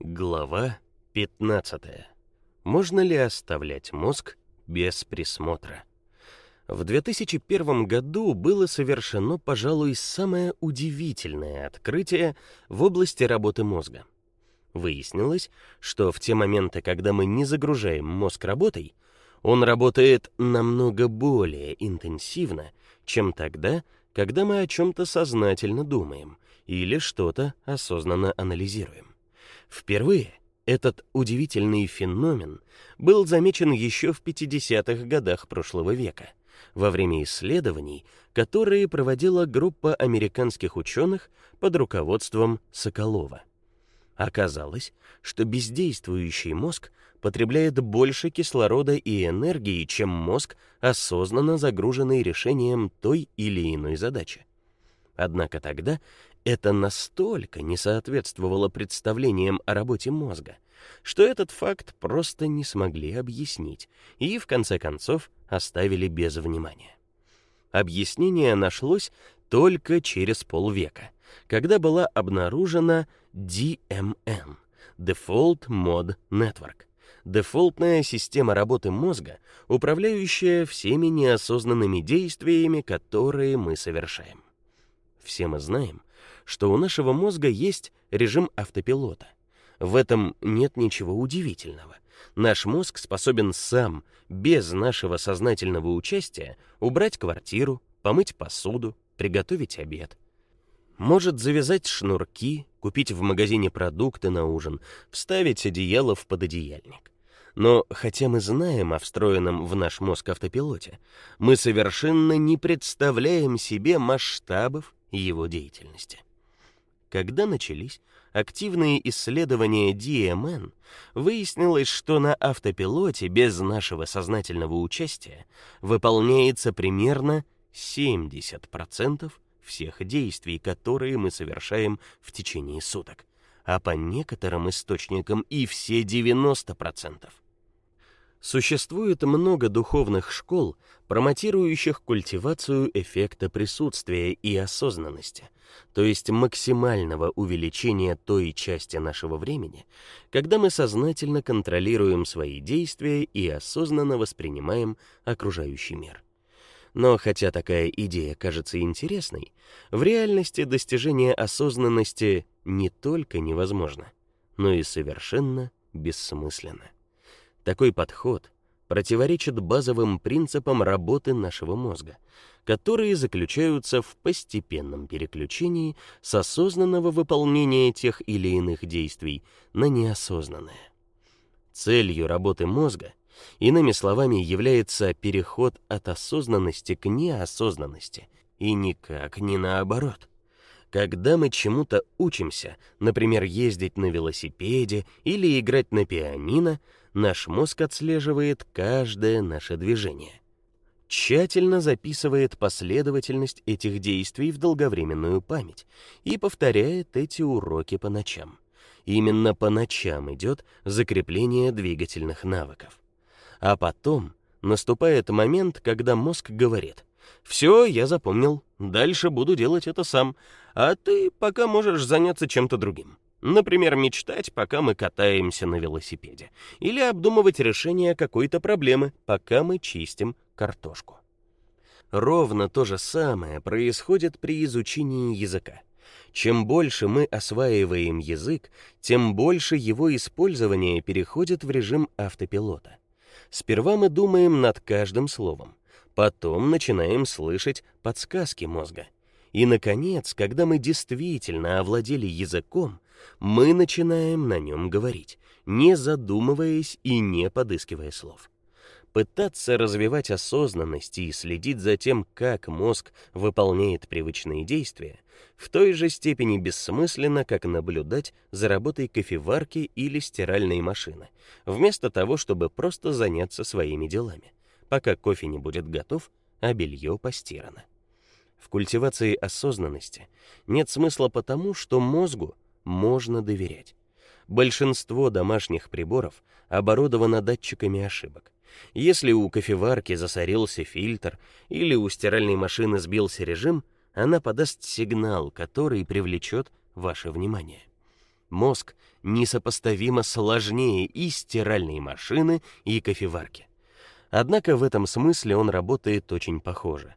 Глава 15. Можно ли оставлять мозг без присмотра? В 2001 году было совершено, пожалуй, самое удивительное открытие в области работы мозга. Выяснилось, что в те моменты, когда мы не загружаем мозг работой, он работает намного более интенсивно, чем тогда, когда мы о чем то сознательно думаем или что-то осознанно анализируем. Впервые этот удивительный феномен был замечен еще в 50-х годах прошлого века во время исследований, которые проводила группа американских ученых под руководством Соколова. Оказалось, что бездействующий мозг потребляет больше кислорода и энергии, чем мозг, осознанно загруженный решением той или иной задачи. Однако тогда это настолько не соответствовало представлениям о работе мозга, что этот факт просто не смогли объяснить и в конце концов оставили без внимания. Объяснение нашлось только через полвека, когда была обнаружена DMN Default Mode Network дефолтная система работы мозга, управляющая всеми неосознанными действиями, которые мы совершаем. Все мы знаем, что у нашего мозга есть режим автопилота. В этом нет ничего удивительного. Наш мозг способен сам, без нашего сознательного участия, убрать квартиру, помыть посуду, приготовить обед. Может завязать шнурки, купить в магазине продукты на ужин, вставить одеяло в пододеяльник. Но хотя мы знаем о встроенном в наш мозг автопилоте, мы совершенно не представляем себе масштабов его деятельности. Когда начались активные исследования DMN, выяснилось, что на автопилоте без нашего сознательного участия выполняется примерно 70% всех действий, которые мы совершаем в течение суток, а по некоторым источникам и все 90%. Существует много духовных школ, промотирующих культивацию эффекта присутствия и осознанности, то есть максимального увеличения той части нашего времени, когда мы сознательно контролируем свои действия и осознанно воспринимаем окружающий мир. Но хотя такая идея кажется интересной, в реальности достижение осознанности не только невозможно, но и совершенно бессмысленно. Такой подход противоречит базовым принципам работы нашего мозга, которые заключаются в постепенном переключении с осознанного выполнения тех или иных действий на неосознанное. Целью работы мозга, иными словами, является переход от осознанности к неосознанности, и никак не наоборот. Когда мы чему-то учимся, например, ездить на велосипеде или играть на пианино, наш мозг отслеживает каждое наше движение. Тщательно записывает последовательность этих действий в долговременную память и повторяет эти уроки по ночам. Именно по ночам идет закрепление двигательных навыков. А потом наступает момент, когда мозг говорит: все, я запомнил. Дальше буду делать это сам. А ты пока можешь заняться чем-то другим. Например, мечтать, пока мы катаемся на велосипеде, или обдумывать решение какой-то проблемы, пока мы чистим картошку. Ровно то же самое происходит при изучении языка. Чем больше мы осваиваем язык, тем больше его использование переходит в режим автопилота. Сперва мы думаем над каждым словом, Потом начинаем слышать подсказки мозга. И наконец, когда мы действительно овладели языком, мы начинаем на нем говорить, не задумываясь и не подыскивая слов. Пытаться развивать осознанность и следить за тем, как мозг выполняет привычные действия, в той же степени бессмысленно, как наблюдать за работой кофеварки или стиральной машины, вместо того, чтобы просто заняться своими делами пока кофе не будет готов, а белье постирано. В культивации осознанности нет смысла потому, что мозгу можно доверять. Большинство домашних приборов оборудовано датчиками ошибок. Если у кофеварки засорился фильтр или у стиральной машины сбился режим, она подаст сигнал, который привлечет ваше внимание. Мозг несопоставимо сложнее и стиральной машины, и кофеварки. Однако в этом смысле он работает очень похоже.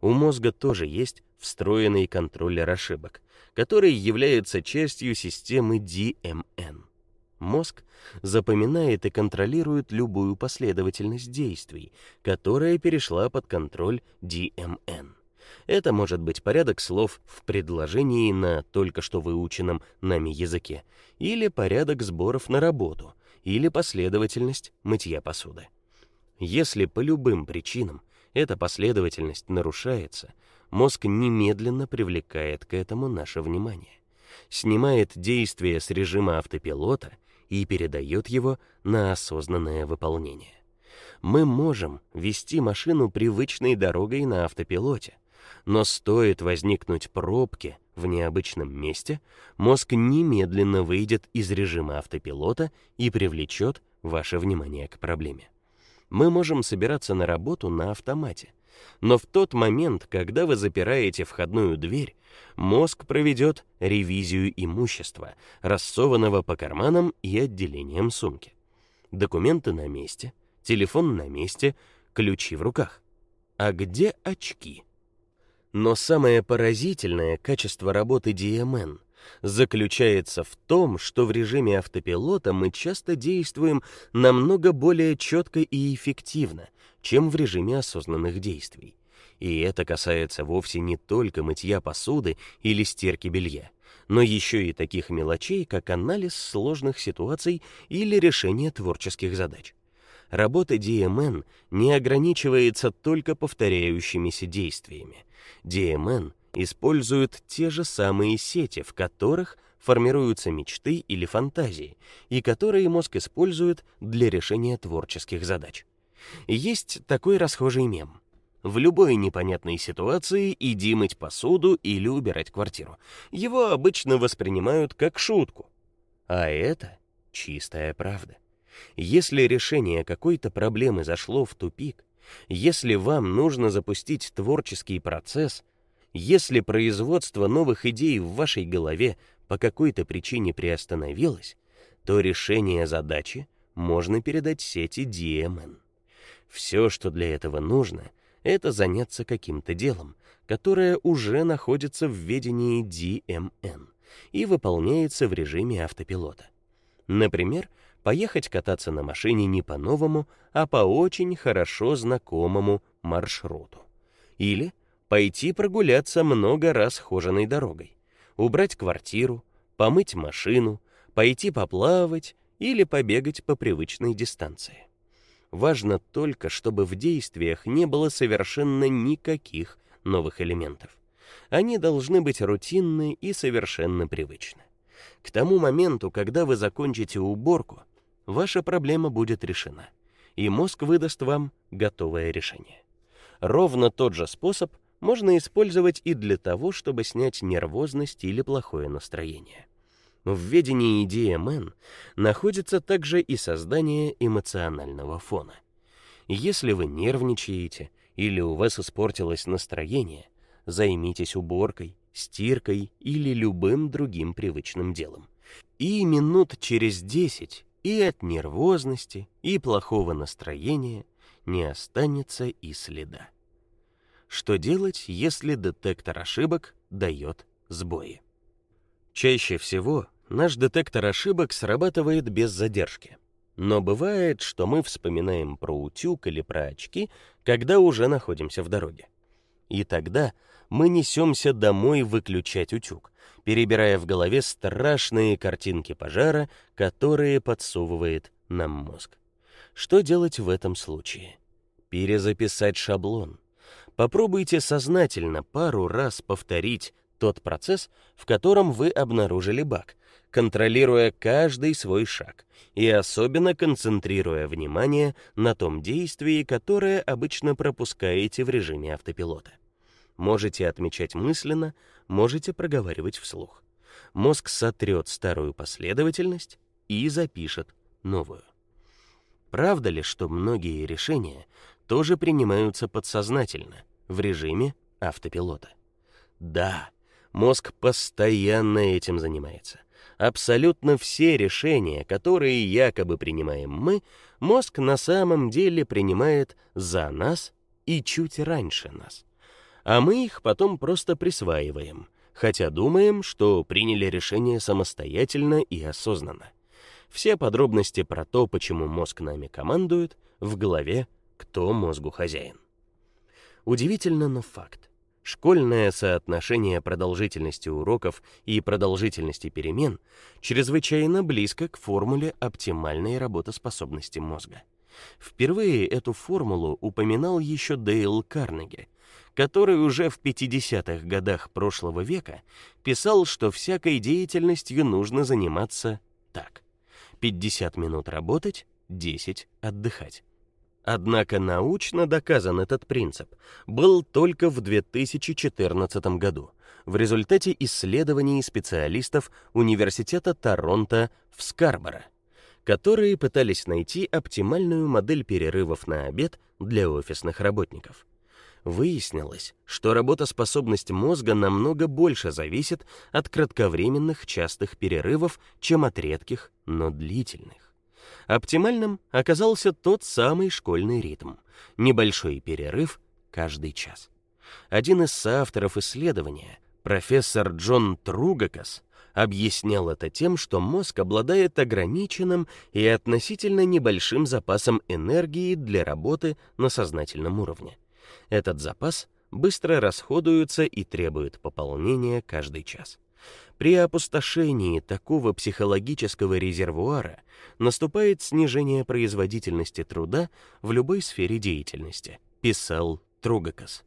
У мозга тоже есть встроенный контроллер ошибок, который является частью системы DMN. Мозг запоминает и контролирует любую последовательность действий, которая перешла под контроль DMN. Это может быть порядок слов в предложении на только что выученном нами языке, или порядок сборов на работу, или последовательность мытья посуды. Если по любым причинам эта последовательность нарушается, мозг немедленно привлекает к этому наше внимание, снимает действие с режима автопилота и передает его на осознанное выполнение. Мы можем вести машину привычной дорогой на автопилоте, но стоит возникнуть пробке в необычном месте, мозг немедленно выйдет из режима автопилота и привлечет ваше внимание к проблеме. Мы можем собираться на работу на автомате, но в тот момент, когда вы запираете входную дверь, мозг проведет ревизию имущества, рассованного по карманам и отделениям сумки. Документы на месте, телефон на месте, ключи в руках. А где очки? Но самое поразительное качество работы DMN заключается в том, что в режиме автопилота мы часто действуем намного более четко и эффективно, чем в режиме осознанных действий. И это касается вовсе не только мытья посуды или стирки белья, но еще и таких мелочей, как анализ сложных ситуаций или решение творческих задач. Работа DMN не ограничивается только повторяющимися действиями. DMN использует те же самые сети, в которых формируются мечты или фантазии, и которые мозг использует для решения творческих задач. Есть такой расхожий мем. В любой непонятной ситуации иди мыть посуду или убирать квартиру. Его обычно воспринимают как шутку. А это чистая правда. Если решение какой-то проблемы зашло в тупик, если вам нужно запустить творческий процесс, если производство новых идей в вашей голове по какой-то причине приостановилось, то решение задачи можно передать сети DMN. Все, что для этого нужно, это заняться каким-то делом, которое уже находится в ведении DMN и выполняется в режиме автопилота. Например, поехать кататься на машине не по новому, а по очень хорошо знакомому маршруту. Или пойти прогуляться много раз хоженой дорогой, убрать квартиру, помыть машину, пойти поплавать или побегать по привычной дистанции. Важно только, чтобы в действиях не было совершенно никаких новых элементов. Они должны быть рутинны и совершенно привычны. К тому моменту, когда вы закончите уборку, ваша проблема будет решена, и мозг выдаст вам готовое решение. Ровно тот же способ можно использовать и для того, чтобы снять нервозность или плохое настроение. В ведении DMN находится также и создание эмоционального фона. Если вы нервничаете или у вас испортилось настроение, займитесь уборкой, стиркой или любым другим привычным делом. И минут через десять и от нервозности, и плохого настроения не останется и следа. Что делать, если детектор ошибок дает сбои? Чаще всего наш детектор ошибок срабатывает без задержки. Но бывает, что мы вспоминаем про утюг или про очки, когда уже находимся в дороге. И тогда мы несемся домой выключать утюг, перебирая в голове страшные картинки пожара, которые подсовывает нам мозг. Что делать в этом случае? Перезаписать шаблон. Попробуйте сознательно пару раз повторить тот процесс, в котором вы обнаружили баг, контролируя каждый свой шаг и особенно концентрируя внимание на том действии, которое обычно пропускаете в режиме автопилота. Можете отмечать мысленно, можете проговаривать вслух. Мозг сотрет старую последовательность и запишет новую. Правда ли, что многие решения тоже принимаются подсознательно, в режиме автопилота? Да, Мозг постоянно этим занимается. Абсолютно все решения, которые якобы принимаем мы, мозг на самом деле принимает за нас и чуть раньше нас. А мы их потом просто присваиваем, хотя думаем, что приняли решение самостоятельно и осознанно. Все подробности про то, почему мозг нами командует, в голове «Кто мозгу хозяин?». Удивительно, но факт. Школьное соотношение продолжительности уроков и продолжительности перемен чрезвычайно близко к формуле оптимальной работоспособности мозга. Впервые эту формулу упоминал еще Дейл Карнеги, который уже в 50-х годах прошлого века писал, что всякой деятельностью нужно заниматься так: 50 минут работать, 10 отдыхать. Однако научно доказан этот принцип был только в 2014 году в результате исследований специалистов Университета Торонто в Скарборо, которые пытались найти оптимальную модель перерывов на обед для офисных работников. Выяснилось, что работоспособность мозга намного больше зависит от кратковременных частых перерывов, чем от редких, но длительных. Оптимальным оказался тот самый школьный ритм небольшой перерыв каждый час. Один из соавторов исследования, профессор Джон Тругакас, объяснял это тем, что мозг обладает ограниченным и относительно небольшим запасом энергии для работы на сознательном уровне. Этот запас быстро расходуется и требует пополнения каждый час. При опустошении такого психологического резервуара наступает снижение производительности труда в любой сфере деятельности, писал Тругакас.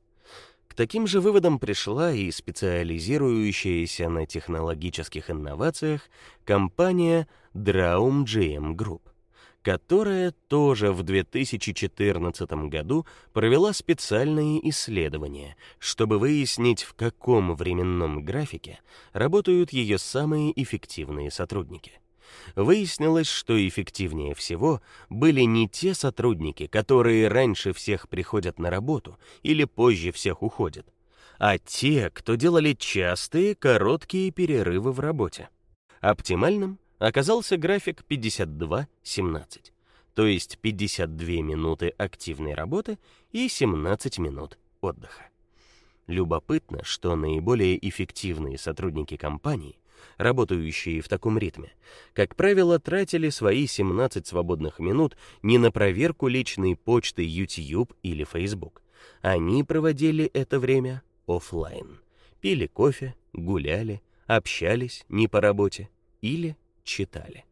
К таким же выводам пришла и специализирующаяся на технологических инновациях компания Draum GM Group которая тоже в 2014 году провела специальные исследования, чтобы выяснить, в каком временном графике работают ее самые эффективные сотрудники. Выяснилось, что эффективнее всего были не те сотрудники, которые раньше всех приходят на работу или позже всех уходят, а те, кто делали частые короткие перерывы в работе. Оптимальным оказался график 52-17, то есть 52 минуты активной работы и 17 минут отдыха. Любопытно, что наиболее эффективные сотрудники компании, работающие в таком ритме, как правило, тратили свои 17 свободных минут не на проверку личной почты YouTube или Facebook. Они проводили это время офлайн. Пили кофе, гуляли, общались не по работе или читали.